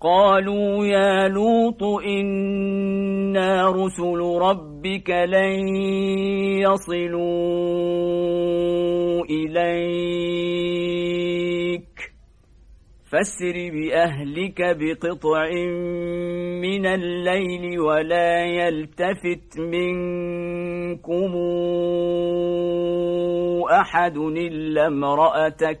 قالوا يا لوط إنا رسل ربك لن يصلوا إليك. فاسر بأهلك بقطع من الليل ولا يلتفت منكم أحد إلا امرأتك.